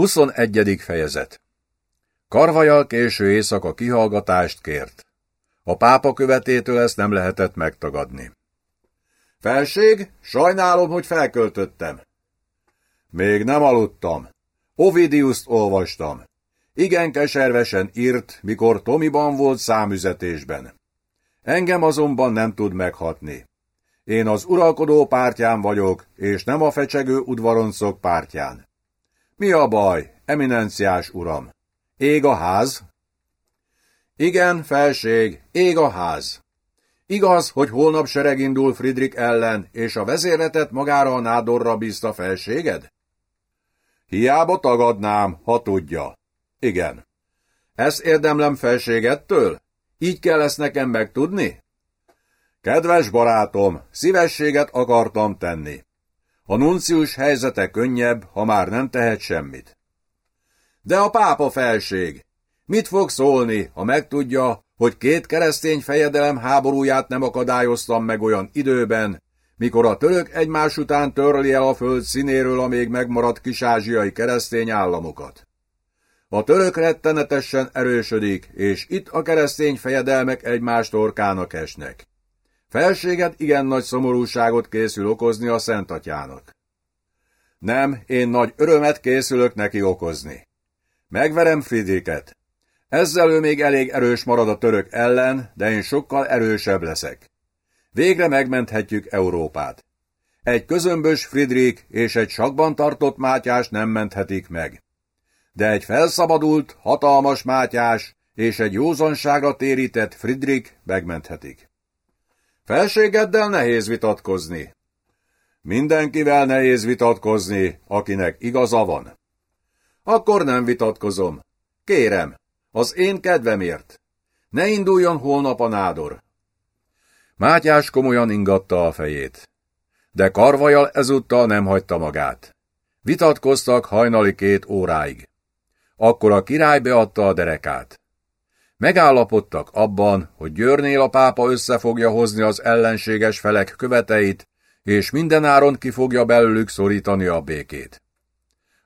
21. fejezet Karvajal késő éjszaka kihallgatást kért. A pápa követétől ezt nem lehetett megtagadni. Felség, sajnálom, hogy felköltöttem. Még nem aludtam. Ovidiuszt olvastam. Igen keservesen írt, mikor Tomiban volt számüzetésben. Engem azonban nem tud meghatni. Én az uralkodó pártján vagyok, és nem a fecsegő udvaroncok pártján. Mi a baj, eminenciás uram? Ég a ház? Igen, felség, ég a ház. Igaz, hogy holnap sereg indul Friedrich ellen, és a vezéretet magára a nádorra bízta felséged? Hiába tagadnám, ha tudja. Igen. Ezt érdemlem felségettől? Így kell ezt nekem megtudni? Kedves barátom, szívességet akartam tenni. A nuncius helyzete könnyebb, ha már nem tehet semmit. De a pápa felség, mit fog szólni, ha megtudja, hogy két keresztény fejedelem háborúját nem akadályoztam meg olyan időben, mikor a török egymás után törli el a föld színéről a még megmaradt kisázsiai keresztény államokat. A török rettenetesen erősödik, és itt a keresztény fejedelmek egymás torkának esnek. Felséget igen nagy szomorúságot készül okozni a Szentatyának. Nem, én nagy örömet készülök neki okozni. Megverem Friedriket. Ezzel ő még elég erős marad a török ellen, de én sokkal erősebb leszek. Végre megmenthetjük Európát. Egy közömbös Friedrich és egy sakban tartott Mátyás nem menthetik meg. De egy felszabadult, hatalmas Mátyás és egy józanságra térített Friedrich megmenthetik. Felségeddel nehéz vitatkozni. Mindenkivel nehéz vitatkozni, akinek igaza van. Akkor nem vitatkozom. Kérem, az én kedvemért. Ne induljon holnap a nádor. Mátyás komolyan ingatta a fejét. De karvajal ezúttal nem hagyta magát. Vitatkoztak hajnali két óráig. Akkor a király beadta a derekát. Megállapodtak abban, hogy Győrnél a pápa össze fogja hozni az ellenséges felek követeit, és mindenáron ki fogja belőlük szorítani a békét.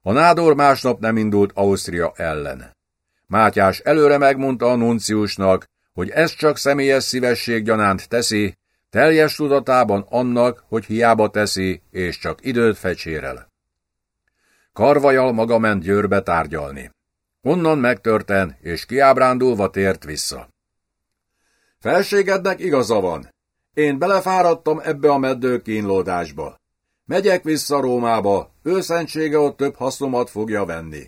A nádor másnap nem indult Ausztria ellen. Mátyás előre megmondta a nunciusnak, hogy ez csak személyes szívesség gyanánt teszi, teljes tudatában annak, hogy hiába teszi, és csak időt fecsérel. Karvajal maga ment Győrbe tárgyalni. Onnan megtörten, és kiábrándulva tért vissza. Felségednek igaza van. Én belefáradtam ebbe a meddő kínlódásba. Megyek vissza Rómába, őszentsége ott több hasznomat fogja venni.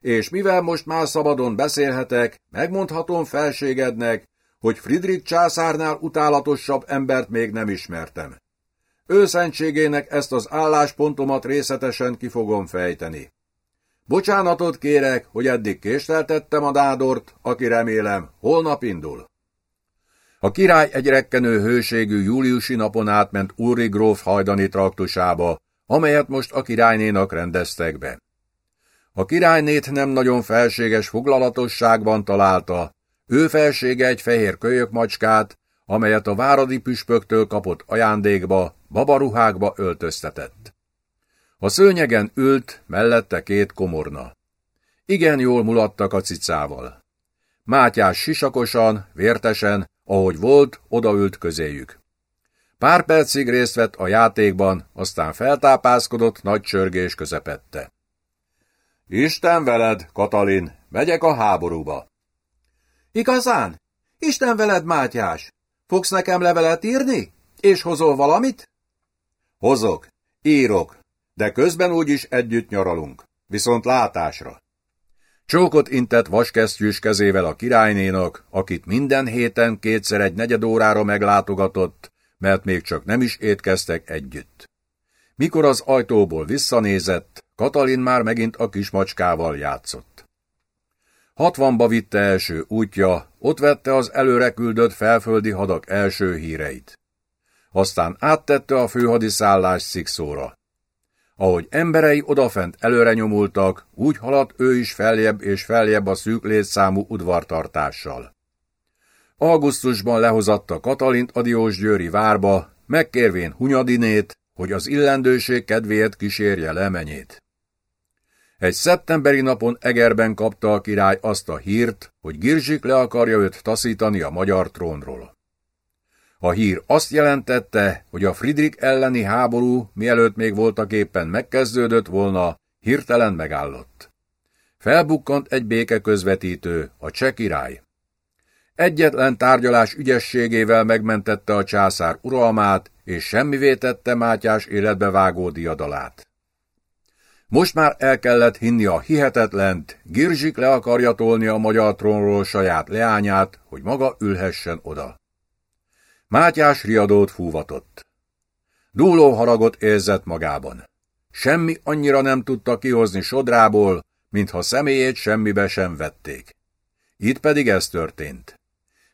És mivel most már szabadon beszélhetek, megmondhatom felségednek, hogy Friedrich császárnál utálatosabb embert még nem ismertem. Őszentségének ezt az álláspontomat részletesen ki fogom fejteni. Bocsánatot kérek, hogy eddig késleltettem a dádort, aki remélem holnap indul. A király egy rekkenő hőségű júliusi napon átment Úri gróf hajdani traktusába, amelyet most a királynénak rendeztek be. A királynét nem nagyon felséges foglalatosságban találta, ő felsége egy fehér kölyök macskát, amelyet a váradi püspöktől kapott ajándékba, babaruhákba öltöztetett. A szőnyegen ült, mellette két komorna. Igen jól mulattak a cicával. Mátyás sisakosan, vértesen, ahogy volt, odaült közéjük. Pár percig részt vett a játékban, aztán feltápászkodott nagy csörgés közepette. Isten veled, Katalin, megyek a háborúba. Igazán? Isten veled, Mátyás! Fogsz nekem levelet írni? És hozol valamit? Hozok, írok, de közben úgyis együtt nyaralunk, viszont látásra. Csókot intett vaskesztyűs kezével a királynénak, akit minden héten kétszer egy negyed órára meglátogatott, mert még csak nem is étkeztek együtt. Mikor az ajtóból visszanézett, Katalin már megint a kismacskával játszott. Hatvanba vitte első útja, ott vette az előre küldött felföldi hadak első híreit. Aztán áttette a főhadiszállás szikszóra. Ahogy emberei odafent előre nyomultak, úgy haladt ő is feljebb és feljebb a szűk létszámú udvartartással. Augusztusban lehozatta Katalint a Diósgyőri várba, megkérvén Hunyadinét, hogy az illendőség kedvéért kísérje lemenyét. Egy szeptemberi napon Egerben kapta a király azt a hírt, hogy Girzsik le akarja őt taszítani a magyar trónról. A hír azt jelentette, hogy a Friedrich elleni háború, mielőtt még voltak éppen megkezdődött volna, hirtelen megállott. Felbukkant egy béke közvetítő, a cseh király. Egyetlen tárgyalás ügyességével megmentette a császár uralmát, és semmivé tette Mátyás életbe vágó diadalát. Most már el kellett hinni a hihetetlent, Girzsik le akarja tolni a magyar trónról saját leányát, hogy maga ülhessen oda. Mátyás riadót fúvatott. Dúló haragot érzett magában. Semmi annyira nem tudta kihozni sodrából, mintha személyét semmibe sem vették. Itt pedig ez történt.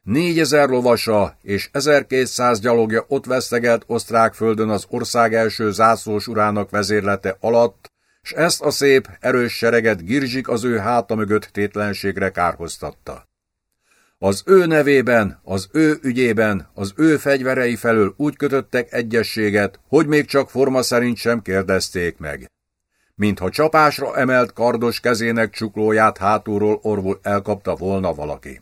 Négyezer lovasa és 1200 gyalogja ott vesztegelt osztrák földön az ország első zászlós urának vezérlete alatt, s ezt a szép, erős sereget Girzsik az ő háta mögött tétlenségre kárhoztatta. Az ő nevében, az ő ügyében, az ő fegyverei felől úgy kötöttek egyességet, hogy még csak forma szerint sem kérdezték meg. Mintha csapásra emelt kardos kezének csuklóját hátulról orvul elkapta volna valaki.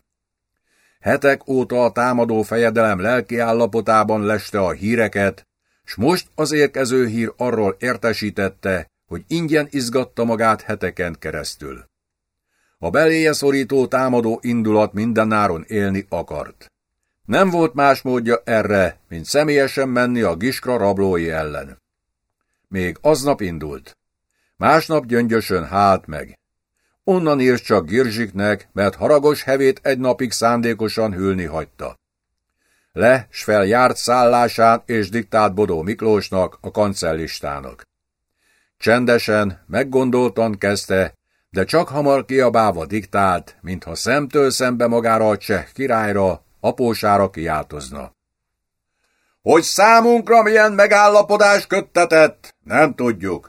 Hetek óta a támadó fejedelem lelki állapotában leste a híreket, s most az érkező hír arról értesítette, hogy ingyen izgatta magát heteken keresztül. A beléje szorító támadó indulat mindenáron élni akart. Nem volt más módja erre, mint személyesen menni a Giskra rablói ellen. Még aznap indult. Másnap gyöngyösön hát meg. Onnan írt csak Girzsiknek, mert haragos hevét egy napig szándékosan hűlni hagyta. Le, s feljárt szállásán és diktált Bodó Miklósnak, a kancellistának. Csendesen, meggondoltan kezdte, de csak hamar kiabálva diktált, mintha szemtől szembe magára a cseh királyra, apósára kiáltozna. Hogy számunkra milyen megállapodás köttetett, nem tudjuk.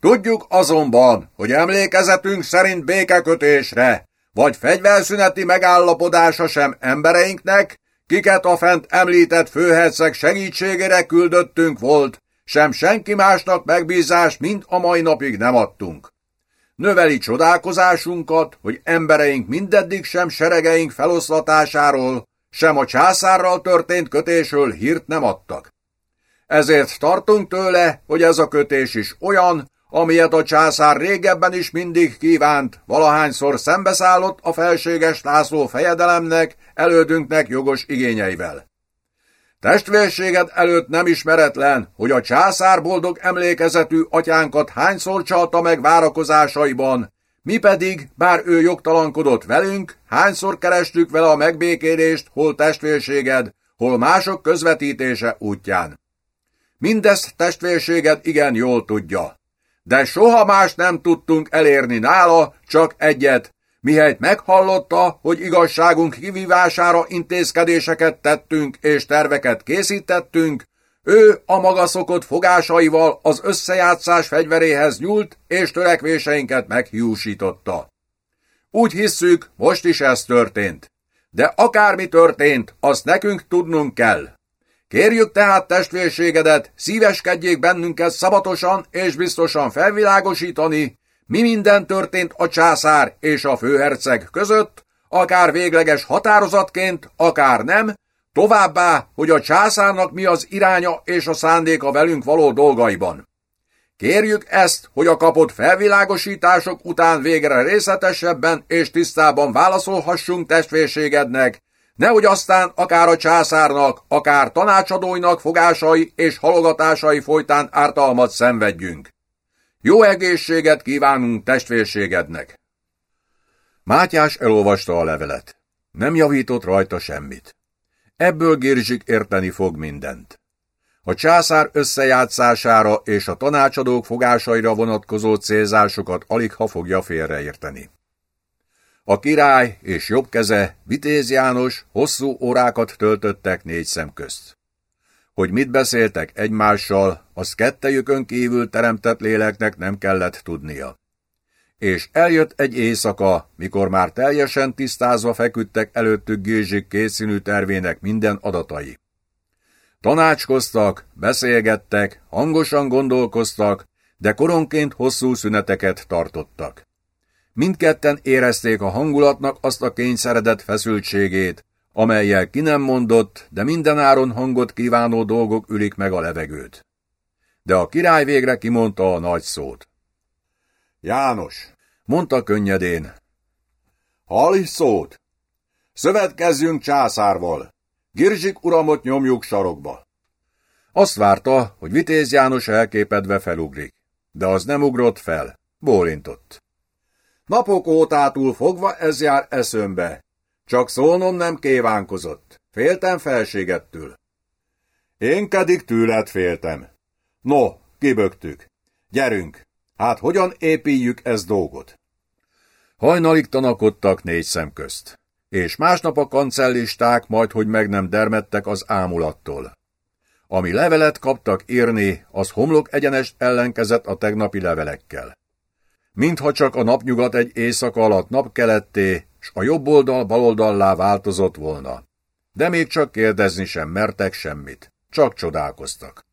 Tudjuk azonban, hogy emlékezetünk szerint békekötésre, vagy fegyverszüneti megállapodása sem embereinknek, kiket a fent említett főherceg segítségére küldöttünk volt, sem senki másnak megbízást, mint a mai napig nem adtunk. Növeli csodálkozásunkat, hogy embereink mindeddig sem seregeink feloszlatásáról, sem a császárral történt kötésről hírt nem adtak. Ezért tartunk tőle, hogy ez a kötés is olyan, amilyet a császár régebben is mindig kívánt, valahányszor szembeszállott a felséges László fejedelemnek, elődünknek jogos igényeivel. Testvérséged előtt nem ismeretlen, hogy a császár boldog emlékezetű atyánkat hányszor csalta meg várakozásaiban, mi pedig, bár ő jogtalankodott velünk, hányszor kerestük vele a megbékélést, hol testvérséged, hol mások közvetítése útján. Mindezt testvérséged igen jól tudja. De soha más nem tudtunk elérni nála, csak egyet, mihelyt meghallotta, hogy igazságunk kivívására intézkedéseket tettünk és terveket készítettünk, ő a maga szokott fogásaival az összejátszás fegyveréhez nyúlt, és törekvéseinket meghiúsította. Úgy hisszük, most is ez történt. De akármi történt, azt nekünk tudnunk kell. Kérjük tehát testvérségedet, szíveskedjék bennünket szabatosan és biztosan felvilágosítani, mi minden történt a császár és a főherceg között, akár végleges határozatként, akár nem, továbbá, hogy a császárnak mi az iránya és a szándéka velünk való dolgaiban. Kérjük ezt, hogy a kapott felvilágosítások után végre részletesebben és tisztában válaszolhassunk testvérségednek, nehogy aztán akár a császárnak, akár tanácsadóinak fogásai és halogatásai folytán ártalmat szenvedjünk. Jó egészséget kívánunk testvérségednek! Mátyás elolvasta a levelet. Nem javított rajta semmit. Ebből Girzsik érteni fog mindent. A császár összejátszására és a tanácsadók fogásaira vonatkozó célzásokat alig ha fogja félreérteni. A király és jobb keze, Vitéz János hosszú órákat töltöttek négy szem közt. Hogy mit beszéltek egymással, az kettejükön kívül teremtett léleknek nem kellett tudnia. És eljött egy éjszaka, mikor már teljesen tisztázva feküdtek előttük Gézsik készínű tervének minden adatai. Tanácskoztak, beszélgettek, hangosan gondolkoztak, de koronként hosszú szüneteket tartottak. Mindketten érezték a hangulatnak azt a kényszeredett feszültségét, amelyel ki nem mondott, de mindenáron hangot kívánó dolgok ülik meg a levegőt. De a király végre kimondta a nagy szót. János, mondta könnyedén. Hall szót! Szövetkezzünk császárval! Girzsik uramot nyomjuk sarokba! Azt várta, hogy Vitéz János elképedve felugrik, de az nem ugrott fel, bólintott. Napok ótátul fogva ez jár eszömbe, csak szólnom nem kívánkozott, féltem felségettől. Én pedig tőled féltem. No, kibögtük. Gyerünk, hát hogyan épíjük ez dolgot? Hajnalig tanakodtak négy szem közt, és másnap a kancellisták majd, hogy meg nem dermedtek az ámulattól. Ami levelet kaptak írni, az homlok egyenest ellenkezett a tegnapi levelekkel. Mintha csak a napnyugat egy éjszaka alatt napkeletté, s a jobb oldal baloldallá változott volna. De még csak kérdezni sem mertek semmit, csak csodálkoztak.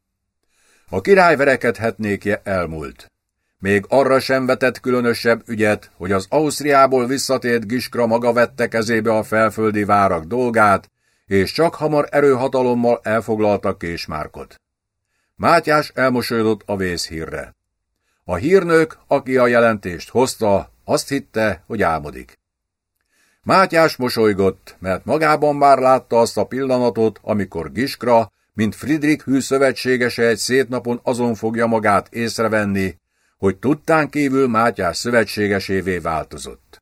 A király verekedhetnékje elmúlt. Még arra sem vetett különösebb ügyet, hogy az Ausztriából visszatért Giskra maga vette kezébe a felföldi várak dolgát, és csak hamar erőhatalommal elfoglalta Késmárkot. Mátyás elmosolyodott a vészhírre. A hírnök, aki a jelentést hozta, azt hitte, hogy álmodik. Mátyás mosolygott, mert magában már látta azt a pillanatot, amikor Giskra, mint Friedrich hű szövetségese egy szét napon azon fogja magát észrevenni, hogy tudtán kívül Mátyás szövetségesévé változott.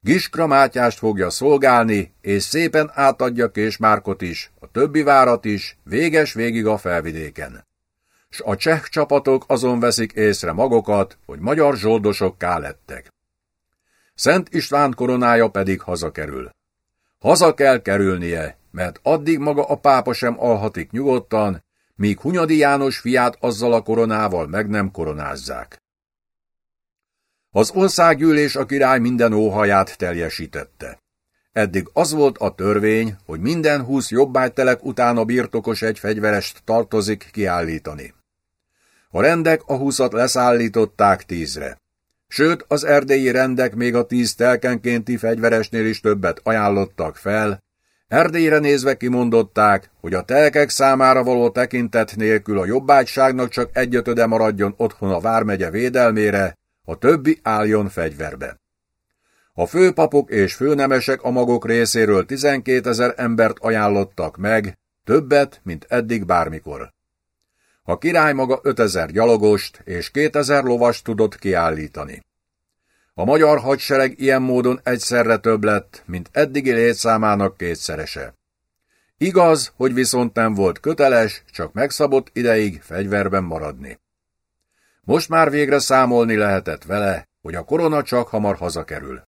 Giskra Mátyást fogja szolgálni, és szépen átadja Késmárkot is, a többi várat is, véges végig a felvidéken. S a cseh csapatok azon veszik észre magokat, hogy magyar zsoldosokká lettek. Szent István koronája pedig hazakerül. Haza kell kerülnie, mert addig maga a pápa sem alhatik nyugodtan, míg Hunyadi János fiát azzal a koronával meg nem koronázzák. Az országgyűlés a király minden óhaját teljesítette. Eddig az volt a törvény, hogy minden húsz jobbágytelek után a birtokos egy fegyverest tartozik kiállítani. A rendek a húszat leszállították tízre. Sőt, az erdélyi rendek még a tíz telkenkénti fegyveresnél is többet ajánlottak fel, Erdélyre nézve kimondották, hogy a telkek számára való tekintet nélkül a jobbágyságnak csak egyötöde maradjon otthon a vármegye védelmére, a többi álljon fegyverbe. A főpapok és főnemesek a magok részéről 12 ezer embert ajánlottak meg, többet, mint eddig bármikor. A király maga 5000 gyalogost és 2000 lovast tudott kiállítani. A magyar hadsereg ilyen módon egyszerre több lett, mint eddigi létszámának kétszerese. Igaz, hogy viszont nem volt köteles, csak megszabott ideig fegyverben maradni. Most már végre számolni lehetett vele, hogy a korona csak hamar hazakerül.